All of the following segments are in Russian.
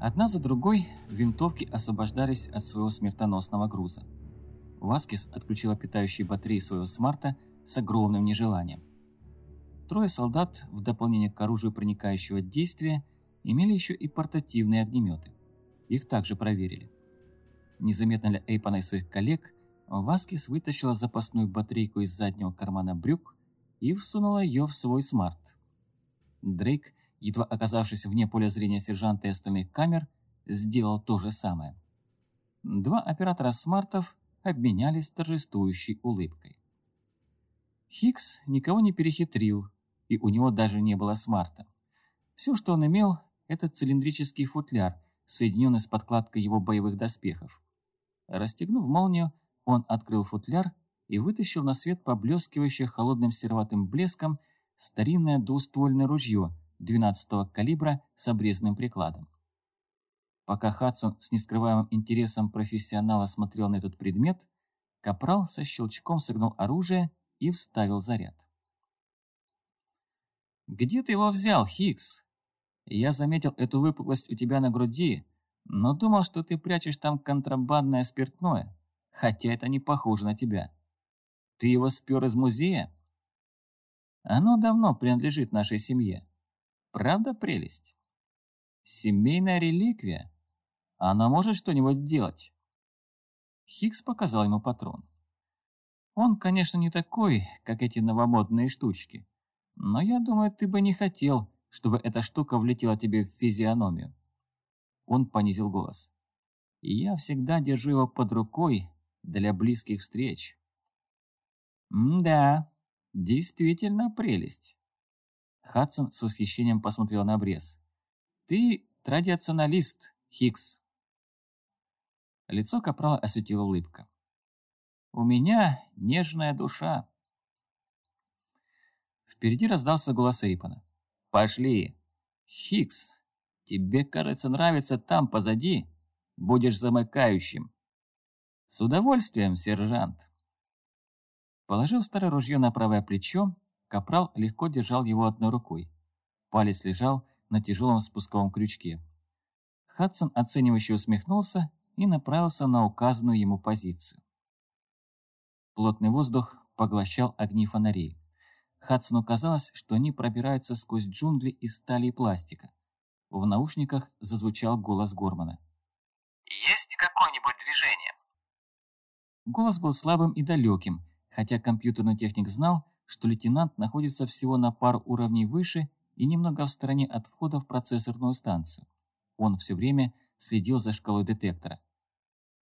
Одна за другой винтовки освобождались от своего смертоносного груза. Васкис отключила питающие батареи своего смарта с огромным нежеланием. Трое солдат, в дополнение к оружию проникающего действия, имели еще и портативные огнеметы. Их также проверили. Незаметно для Эйпана и своих коллег, Васкис вытащила запасную батарейку из заднего кармана брюк и всунула ее в свой смарт. Дрейк, едва оказавшись вне поля зрения сержанта и остальных камер, сделал то же самое. Два оператора смартов обменялись торжествующей улыбкой. Хикс никого не перехитрил, и у него даже не было смарта. Все, что он имел, это цилиндрический футляр, соединенный с подкладкой его боевых доспехов. Расстегнув молнию, он открыл футляр и вытащил на свет поблескивающее холодным сероватым блеском старинное двуствольное ружье 12-го калибра с обрезанным прикладом. Пока Хадсон с нескрываемым интересом профессионала смотрел на этот предмет, Капрал со щелчком согнул оружие и вставил заряд. «Где ты его взял, Хикс? Я заметил эту выпуклость у тебя на груди, но думал, что ты прячешь там контрабандное спиртное, хотя это не похоже на тебя. Ты его спер из музея?» «Оно давно принадлежит нашей семье. Правда прелесть?» «Семейная реликвия. Она может что-нибудь делать?» Хикс показал ему патрон. Он, конечно, не такой, как эти новомодные штучки. Но я думаю, ты бы не хотел, чтобы эта штука влетела тебе в физиономию. Он понизил голос. И я всегда держу его под рукой для близких встреч. «Да, действительно прелесть». Хадсон с восхищением посмотрел на обрез. «Ты традиционалист, Хикс». Лицо Капрала осветила улыбка. У меня нежная душа. Впереди раздался голос Эйпона. «Пошли! Хикс, тебе, кажется, нравится там, позади. Будешь замыкающим». «С удовольствием, сержант!» Положив старое ружье на правое плечо, Капрал легко держал его одной рукой. Палец лежал на тяжелом спусковом крючке. Хадсон оценивающе усмехнулся и направился на указанную ему позицию. Плотный воздух поглощал огни фонарей. Хадсону казалось, что они пробираются сквозь джунгли из стали и пластика. В наушниках зазвучал голос Гормана. «Есть какое-нибудь движение?» Голос был слабым и далеким, хотя компьютерный техник знал, что лейтенант находится всего на пару уровней выше и немного в стороне от входа в процессорную станцию. Он все время следил за шкалой детектора.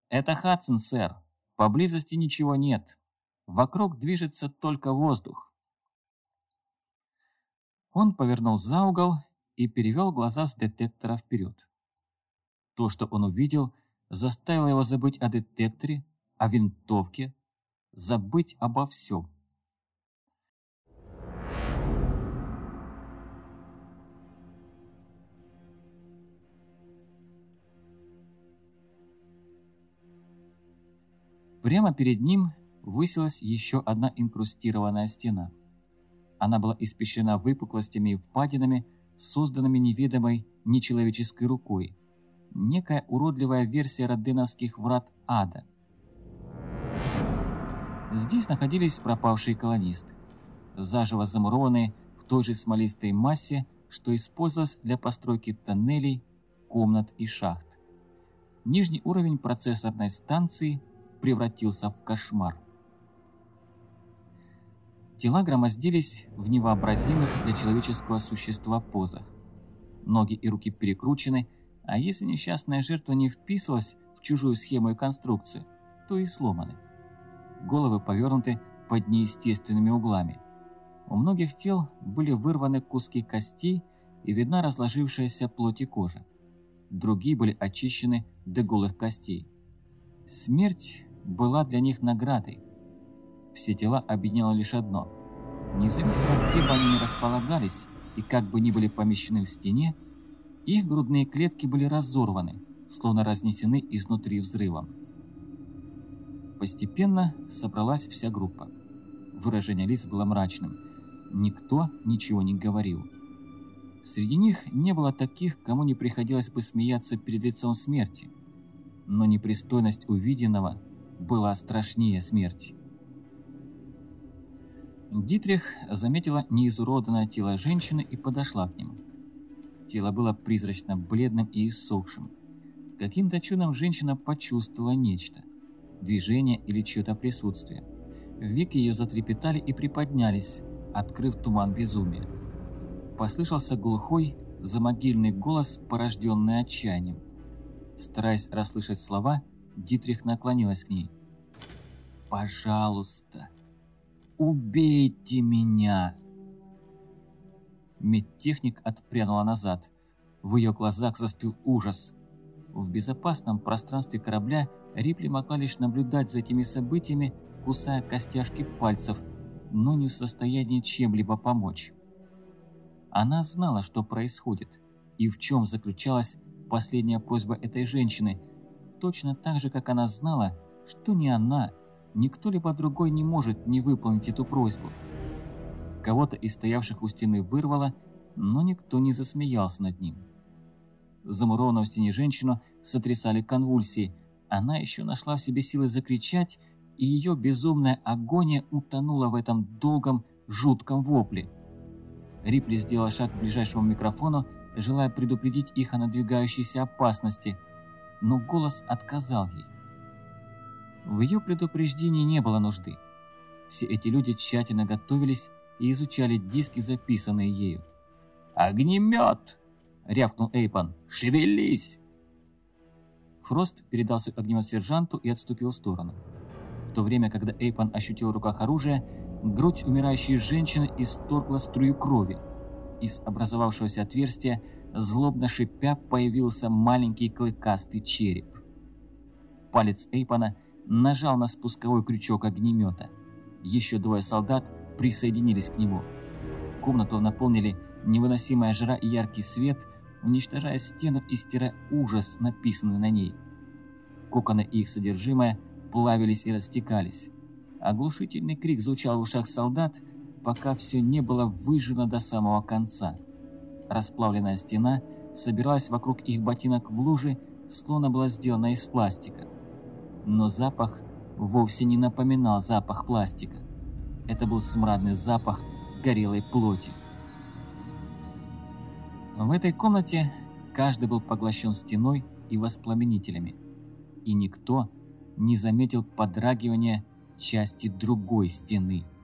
«Это Хадсон, сэр. Поблизости ничего нет. Вокруг движется только воздух. Он повернул за угол и перевел глаза с детектора вперед. То, что он увидел, заставило его забыть о детекторе, о винтовке, забыть обо всем. Прямо перед ним высилась еще одна инкрустированная стена. Она была испещрена выпуклостями и впадинами, созданными неведомой нечеловеческой рукой. Некая уродливая версия роденовских врат ада. Здесь находились пропавшие колонисты, заживо замурованные в той же смолистой массе, что использовалось для постройки тоннелей, комнат и шахт. Нижний уровень процессорной станции превратился в кошмар. Тела громоздились в невообразимых для человеческого существа позах. Ноги и руки перекручены, а если несчастная жертва не вписывалась в чужую схему и конструкцию, то и сломаны. Головы повернуты под неестественными углами. У многих тел были вырваны куски костей и видна разложившаяся плоть и кожа. Другие были очищены до голых костей. Смерть была для них наградой, все тела объединяло лишь одно. Независимо, где бы они ни располагались и как бы ни были помещены в стене, их грудные клетки были разорваны, словно разнесены изнутри взрывом. Постепенно собралась вся группа. Выражение лиц было мрачным. Никто ничего не говорил. Среди них не было таких, кому не приходилось бы смеяться перед лицом смерти. Но непристойность увиденного была страшнее смерти. Дитрих заметила неизуродованное тело женщины и подошла к нему. Тело было призрачно бледным и иссохшим. Каким-то чудом женщина почувствовала нечто. Движение или чье-то присутствие. Веки ее затрепетали и приподнялись, открыв туман безумия. Послышался глухой, замогильный голос, порожденный отчаянием. Стараясь расслышать слова, Дитрих наклонилась к ней. «Пожалуйста, убейте меня!» Медтехник отпрянула назад. В ее глазах застыл ужас. В безопасном пространстве корабля Рипли могла лишь наблюдать за этими событиями, кусая костяшки пальцев, но не в состоянии чем-либо помочь. Она знала, что происходит, и в чем заключалась последняя просьба этой женщины, точно так же, как она знала, что ни она, ни кто-либо другой не может не выполнить эту просьбу. Кого-то из стоявших у стены вырвало, но никто не засмеялся над ним. Замурованную в стене женщину сотрясали конвульсии. Она еще нашла в себе силы закричать, и ее безумная агония утонула в этом долгом, жутком вопле. Рипли сделала шаг к ближайшему микрофону, желая предупредить их о надвигающейся опасности, но голос отказал ей. В ее предупреждении не было нужды. Все эти люди тщательно готовились и изучали диски, записанные ею. «Огнемет!» — рявкнул Эйпан. «Шевелись!» Фрост передал свой огнемет сержанту и отступил в сторону. В то время, когда Эйпан ощутил в руках оружие, грудь умирающей женщины исторгла струю крови. Из образовавшегося отверстия, злобно шипя, появился маленький клыкастый череп. Палец Эйпана нажал на спусковой крючок огнемета. Еще двое солдат присоединились к нему. Комнату наполнили невыносимая жара и яркий свет, уничтожая стену и стирая ужас, написанный на ней. Коконы и их содержимое плавились и растекались. Оглушительный крик звучал в ушах солдат, пока все не было выжжено до самого конца. Расплавленная стена собиралась вокруг их ботинок в луже, словно была сделана из пластика. Но запах вовсе не напоминал запах пластика. Это был смрадный запах горелой плоти. В этой комнате каждый был поглощен стеной и воспламенителями, и никто не заметил подрагивания части другой стены –